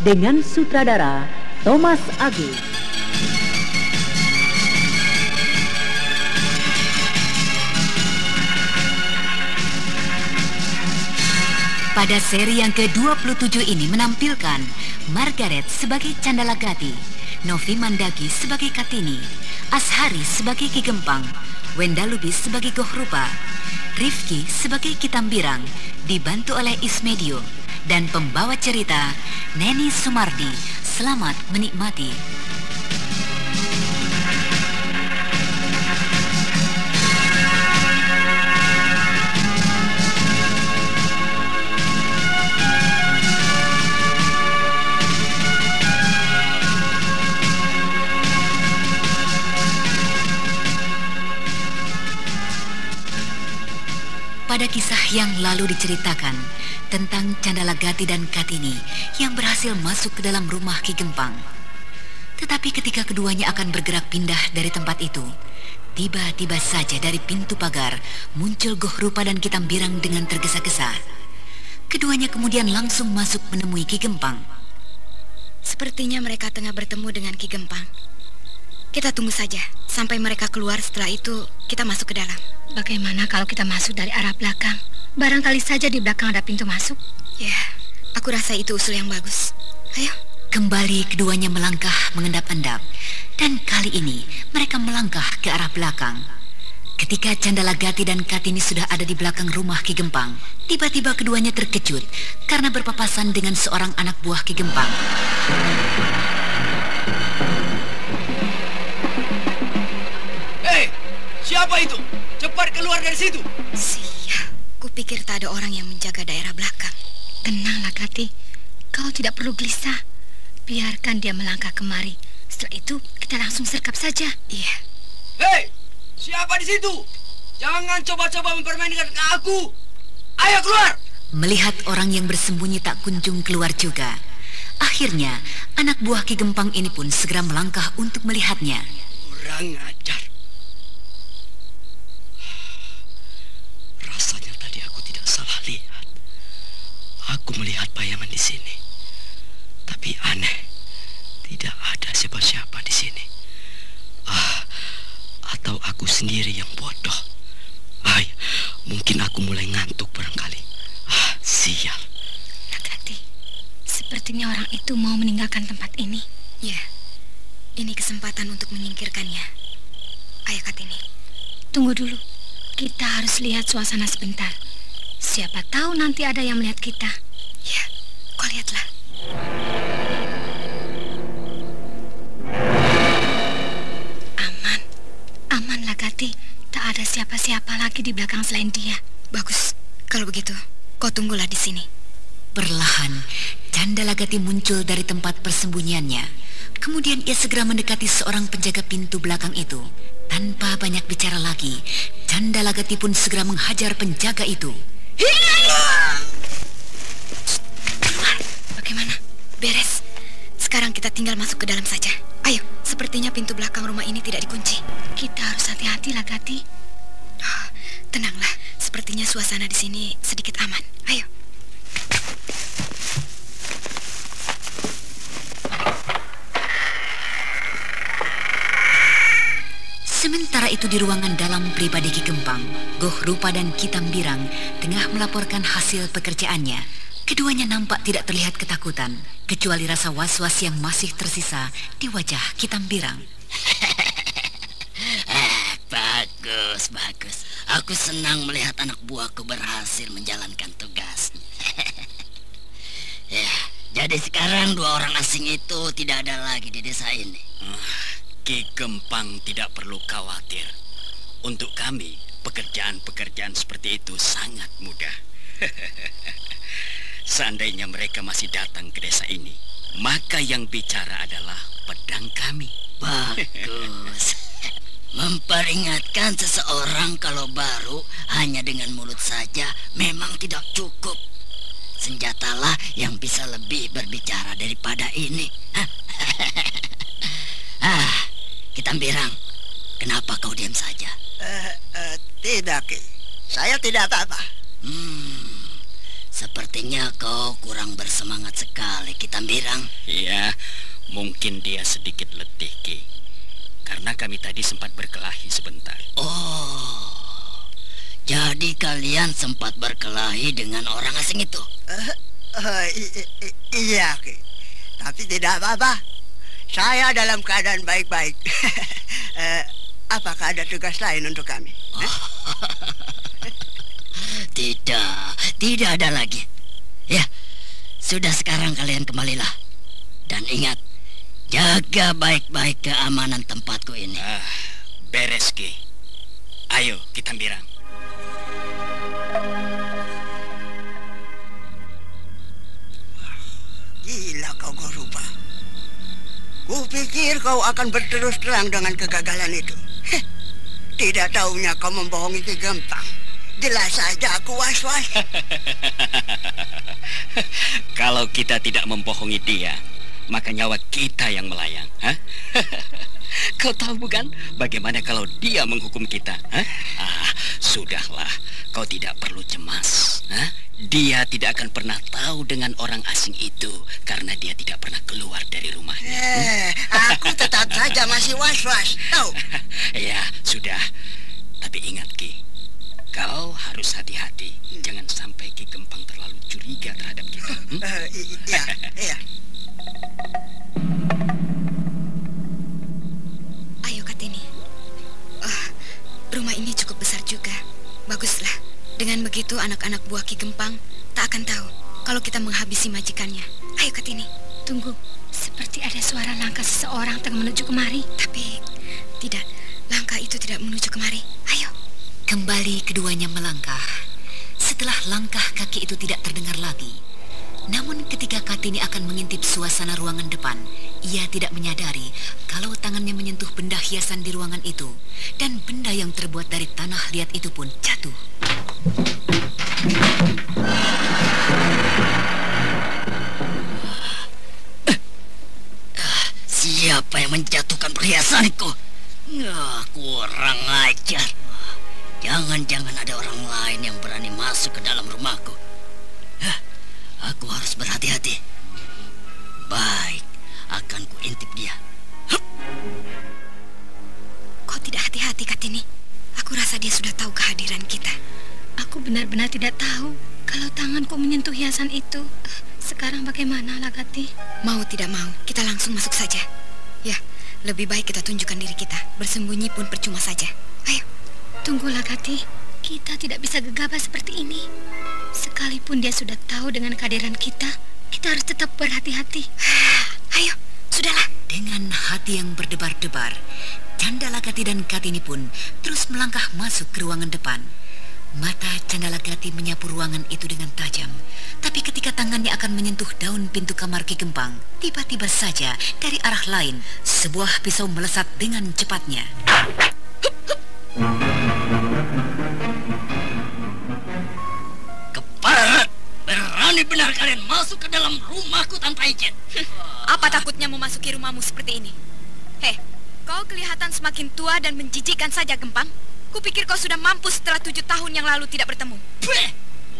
dengan sutradara Thomas Agi. Pada seri yang ke-27 ini menampilkan Margaret sebagai Candalagati, Novi Mandagi sebagai Katini, Ashari sebagai Ki Gempang, Wenda Lubis sebagai Gohrupa, Rifki sebagai Kitambirang, dibantu oleh Ismedio, dan pembawa cerita Neni Sumardi. Selamat menikmati. Pada kisah yang lalu diceritakan tentang Candalagati dan Katini yang berhasil masuk ke dalam rumah Ki Gempang. Tetapi ketika keduanya akan bergerak pindah dari tempat itu, tiba-tiba saja dari pintu pagar muncul Goh Rupa dan Kitambirang dengan tergesa-gesa. Keduanya kemudian langsung masuk menemui Ki Gempang. Sepertinya mereka tengah bertemu dengan Ki Gempang. Kita tunggu saja sampai mereka keluar setelah itu kita masuk ke dalam. Bagaimana kalau kita masuk dari arah belakang? Barangkali saja di belakang ada pintu masuk. Ya, aku rasa itu usul yang bagus. Ayo. Kembali keduanya melangkah mengendap-endap. Dan kali ini mereka melangkah ke arah belakang. Ketika Candalagati dan Katini sudah ada di belakang rumah Ki Gempang, tiba-tiba keduanya terkejut karena berpapasan dengan seorang anak buah Ki Gempang. Hei, siapa itu? Cepat keluar dari situ. Sia, kupikir tak ada orang yang menjaga daerah belakang. Tenanglah, Kati. Kau tidak perlu gelisah. Biarkan dia melangkah kemari. Setelah itu, kita langsung serkap saja. Iya. Hei, siapa di situ? Jangan coba-coba mempermainkan aku. Ayo keluar. Melihat orang yang bersembunyi tak kunjung keluar juga. Akhirnya, anak buah Ki Gempang ini pun segera melangkah untuk melihatnya. Kurang ajar. Rasanya tadi aku tidak salah lihat. Aku melihat bayangan di sini. Tapi aneh, tidak ada siapa-siapa di sini. Ah, atau aku sendiri yang bodoh. Ay, mungkin aku mulai ngantuk barangkali. Ah, sial. Nagati, sepertinya orang itu mau meninggalkan tempat ini. Ya, ini kesempatan untuk menyingkirkannya. Ayo Katini. Tunggu dulu. Kita harus lihat suasana sebentar. Siapa tahu nanti ada yang melihat kita. Ada siapa-siapa lagi di belakang selain dia. Bagus. Kalau begitu, kau tunggulah di sini. Perlahan, Candalagati muncul dari tempat persembunyiannya. Kemudian ia segera mendekati seorang penjaga pintu belakang itu. Tanpa banyak bicara lagi, Candalagati pun segera menghajar penjaga itu. Bagaimana? Beres. Sekarang kita tinggal masuk ke dalam saja. Sepertinya pintu belakang rumah ini tidak dikunci. Kita harus hati-hati lah, Gati. Oh, tenanglah, sepertinya suasana di sini sedikit aman. Ayo. Sementara itu di ruangan dalam pribadi Ki Gempang, Goh Rupa dan Kitambirang tengah melaporkan hasil pekerjaannya. Keduanya nampak tidak terlihat ketakutan, kecuali rasa was-was yang masih tersisa di wajah Kitambirang. Eh, bagus, bagus. Aku senang melihat anak buahku berhasil menjalankan tugas. ya, jadi sekarang dua orang asing itu tidak ada lagi di desa ini. Ki Gempang tidak perlu khawatir. Untuk kami, pekerjaan-pekerjaan seperti itu sangat mudah. Seandainya mereka masih datang ke desa ini, maka yang bicara adalah pedang kami. Bagus. Memperingatkan seseorang kalau baru hanya dengan mulut saja memang tidak cukup. Senjatalah yang bisa lebih berbicara daripada ini. ah, kita birang. Kenapa kau diam saja? Uh, uh, tidak, Ki. Saya tidak apa-apa. Hmm, sepertinya kau kurang bersemangat sekali, kita birang. Iya, mungkin dia sedikit letih, Ki. Karena kami tadi sempat berkelahi sebentar. Oh, jadi kalian sempat berkelahi dengan orang asing itu? Uh, uh, iya, Ki. Tapi tidak apa-apa. Saya dalam keadaan baik-baik. uh, apakah ada tugas lain untuk kami? Oh. Tidak, tidak ada lagi. Ya, sudah sekarang kalian kembalilah. Dan ingat, jaga baik-baik keamanan tempatku ini. Ah, beres, Ki. Ayo, kita birang. Gila kau Goruba. Kupikir kau akan berterus terang dengan kegagalan itu. Heh, tidak tahunya kau membohongi Ki Gempang. Jelas saja aku was-was. Kalau kita tidak membohongi dia, maka nyawa kita yang melayang. Hah? Kau tahu bukan bagaimana kalau dia menghukum kita? Hah? Ah, sudahlah, kau tidak perlu cemas. Hah? Dia tidak akan pernah tahu dengan orang asing itu karena dia tidak pernah keluar dari rumahnya. Eh, aku tetap saja masih was-was. Tahu? ya, sudah. Tapi ingat, Ki. Kau harus hati-hati. Jangan sampai Ki Gempang terlalu curiga terhadap kita. Hmm? Uh, iya, iya. Ayo, Katini. Oh, rumah ini cukup besar juga. Baguslah. Dengan begitu anak-anak buah Ki Gempang tak akan tahu kalau kita menghabisi majikannya. Ayo Katini. Tunggu. Seperti ada suara langkah seseorang tengah menuju kemari. Tapi tidak, langkah itu tidak menuju kemari. Kembali keduanya melangkah. Setelah langkah kaki itu tidak terdengar lagi. Namun ketika Kartini akan mengintip suasana ruangan depan, ia tidak menyadari kalau tangannya menyentuh benda hiasan di ruangan itu. Dan benda yang terbuat dari tanah liat itu pun jatuh. Siapa yang menjatuhkan perhiasanku? Nah, kurang ajar. Jangan-jangan ada orang lain yang berani masuk ke dalam rumahku. Hah, aku harus berhati-hati. Baik, akan kuintip dia. Hup. Kau tidak hati-hati, Katini. Aku rasa dia sudah tahu kehadiran kita. Aku benar-benar tidak tahu kalau tanganku menyentuh hiasan itu. Sekarang bagaimana, Lagati? Mau tidak mau, kita langsung masuk saja. Ya, lebih baik kita tunjukkan diri kita. Bersembunyi pun percuma saja. Tunggulah, Kati. Kita tidak bisa gegabah seperti ini. Sekalipun dia sudah tahu dengan kehadiran kita, kita harus tetap berhati-hati. Ayo, sudahlah. Dengan hati yang berdebar-debar, Candalagati dan Katini pun terus melangkah masuk ke ruangan depan. Mata Candalagati menyapu ruangan itu dengan tajam. Tapi ketika tangannya akan menyentuh daun pintu kamar Ki Gempang, tiba-tiba saja dari arah lain, sebuah pisau melesat dengan cepatnya. Hup, hup. Berani benar kalian masuk ke dalam rumahku tanpa izin. Apa takutnya memasuki rumahmu seperti ini? Hei, kau kelihatan semakin tua dan menjijikan saja, Gempang. Kupikir kau sudah mampus setelah tujuh tahun yang lalu tidak bertemu.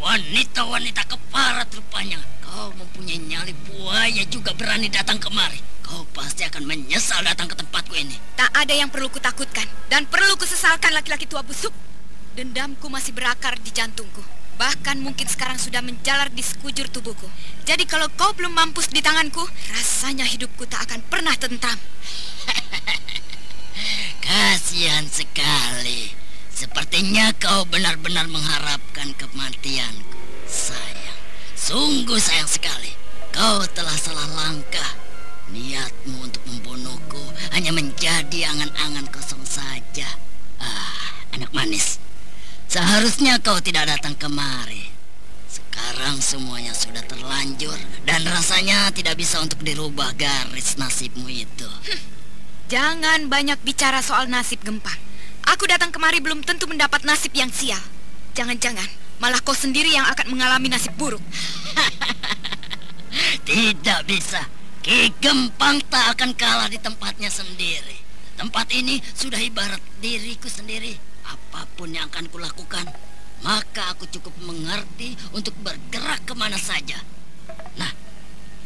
Wanita-wanita keparat rupanya. Kau mempunyai nyali buaya juga berani datang kemari. Kau pasti akan menyesal datang ke tempatku ini. Tak ada yang perlu kutakutkan dan perlu kusesalkan laki-laki tua busuk. Dendamku masih berakar di jantungku. Bahkan mungkin sekarang sudah menjalar di sekujur tubuhku. Jadi kalau kau belum mampus di tanganku, rasanya hidupku tak akan pernah tentram. Kasihan sekali. Sepertinya kau benar-benar mengharapkan kematianku. Sayang, sungguh sayang sekali. Kau telah salah langkah. Niatmu untuk membunuhku hanya menjadi angan-angan kosong saja. Ah, anak manis. Seharusnya kau tidak datang kemari. Sekarang semuanya sudah terlanjur dan rasanya tidak bisa untuk dirubah garis nasibmu itu. Jangan banyak bicara soal nasib Gempang. Aku datang kemari belum tentu mendapat nasib yang sial. Jangan-jangan malah kau sendiri yang akan mengalami nasib buruk. Tidak bisa. Ki Gempang tak akan kalah di tempatnya sendiri. Tempat ini sudah ibarat diriku sendiri. Apa pun yang akan kulakukan, maka aku cukup mengerti untuk bergerak ke mana saja. Nah,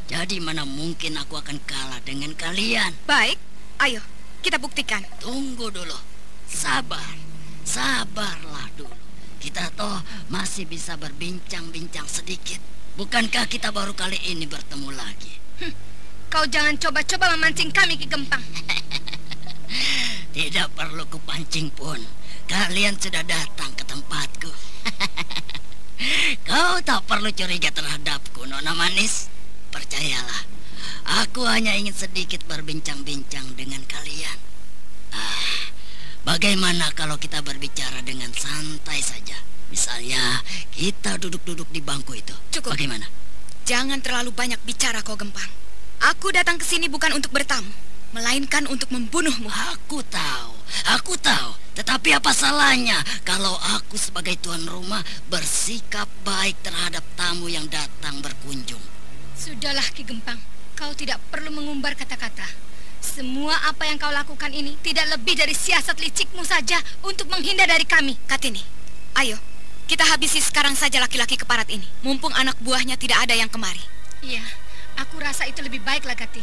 jadi mana mungkin aku akan kalah dengan kalian? Baik, Ayo, kita buktikan. Tunggu dulu. Sabar. Sabarlah dulu. Kita toh masih bisa berbincang-bincang sedikit. Bukankah kita baru kali ini bertemu lagi? Hm, kau jangan coba-coba memancing kami Ki Gempang. Tidak perlu kupancing pun. Kalian sudah datang ke tempatku. Kau tak perlu curiga terhadapku, Nona Manis. Percayalah, Aku hanya ingin sedikit berbincang-bincang dengan kalian. Ah, bagaimana kalau kita berbicara dengan santai saja? Misalnya, kita duduk-duduk di bangku itu. Cukup. Bagaimana? Jangan terlalu banyak bicara kau Gempang. Aku datang ke sini bukan untuk bertamu, melainkan untuk membunuhmu. Aku tahu, aku tahu. Tetapi apa salahnya kalau aku sebagai tuan rumah bersikap baik terhadap tamu yang datang berkunjung? Sudahlah Ki Gempang. Kau tidak perlu mengumbar kata-kata. Semua apa yang kau lakukan ini tidak lebih dari siasat licikmu saja untuk menghindar dari kami. Katini, ayo, kita habisi sekarang saja laki-laki keparat ini. Mumpung anak buahnya tidak ada yang kemari. Iya, aku rasa itu lebih baik lah, Gati.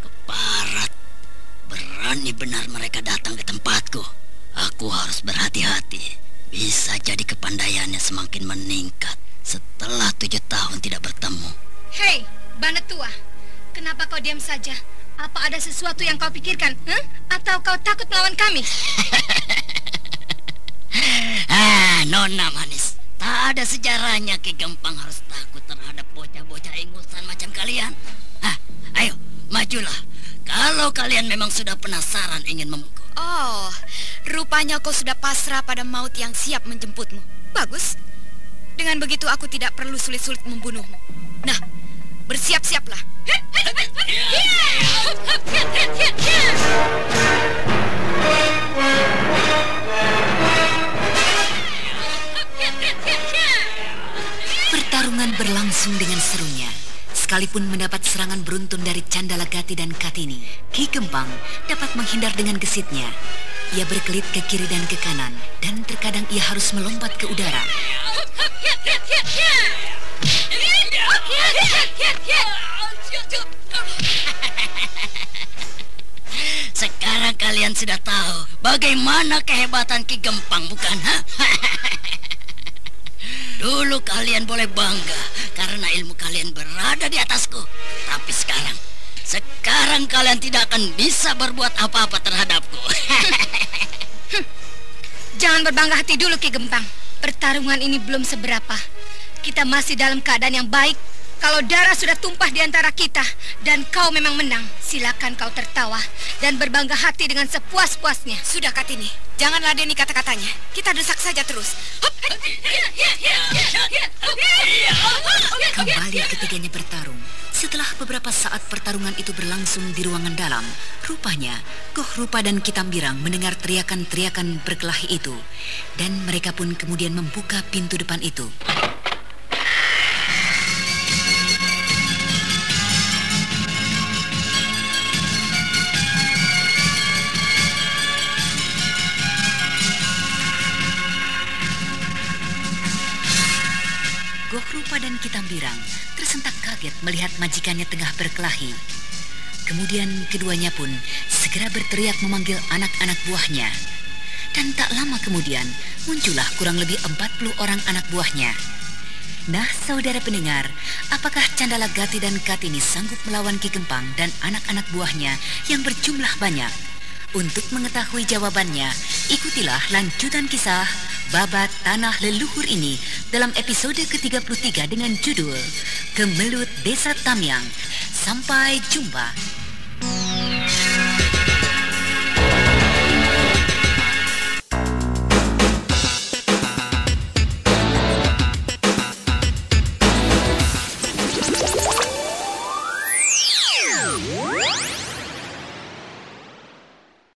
Keparat. Berani benar mereka datang ke tempatku. Aku harus berhati-hati. Bisa jadi kepandaiannya semakin meningkat setelah tujuh tahun tidak bertemu. Hei, Banet tua. Kenapa kau diam saja? Apa ada sesuatu yang kau pikirkan? Huh? Atau kau takut melawan kami? ah, Nona manis. Tak ada sejarahnya Ki Gempang harus takut terhadap bocah-bocah ingusan macam kalian. Ah, ayo, majulah. Kalau kalian memang sudah penasaran ingin memukul. Oh, rupanya kau sudah pasrah pada maut yang siap menjemputmu. Bagus. Dengan begitu aku tidak perlu sulit-sulit membunuhmu. Nah, Bersiap-siaplah. Pertarungan berlangsung dengan serunya. Sekalipun mendapat serangan beruntun dari Candala Gati dan Katini, Ki Kempang dapat menghindar dengan gesitnya. Ia berkelit ke kiri dan ke kanan, dan terkadang ia harus melompat ke udara. Sekarang kalian sudah tahu bagaimana kehebatan Ki Gempang, bukan? Dulu kalian boleh bangga karena ilmu kalian berada di atasku. Tapi sekarang, sekarang kalian tidak akan bisa berbuat apa-apa terhadapku. Jangan berbangga hati dulu Ki Gempang. Pertarungan ini belum seberapa. Kita masih dalam keadaan yang baik kalau darah sudah tumpah di antara kita dan kau memang menang, silakan kau tertawa dan berbangga hati dengan sepuas-puasnya. Sudah Katini, jangan ladeni kata-katanya. Kita desak saja terus. Kembali ketiganya bertarung. Setelah beberapa saat pertarungan itu berlangsung di ruangan dalam, rupanya Goh Rupa dan Kitambirang mendengar teriakan-teriakan berkelahi itu. Dan mereka pun kemudian membuka pintu depan itu. Rupa dan Kitambirang tersentak kaget melihat majikannya tengah berkelahi. Kemudian keduanya pun segera berteriak memanggil anak-anak buahnya. Dan tak lama kemudian, muncullah kurang lebih 40 orang anak buahnya. Nah, saudara pendengar, apakah Candala Gati dan Katini sanggup melawan Ki Gempang dan anak-anak buahnya yang berjumlah banyak? Untuk mengetahui jawabannya, ikutilah lanjutan kisah Babat Tanah Leluhur ini dalam episode ke-33 dengan judul Kemelut Desa Tamyang. Sampai jumpa.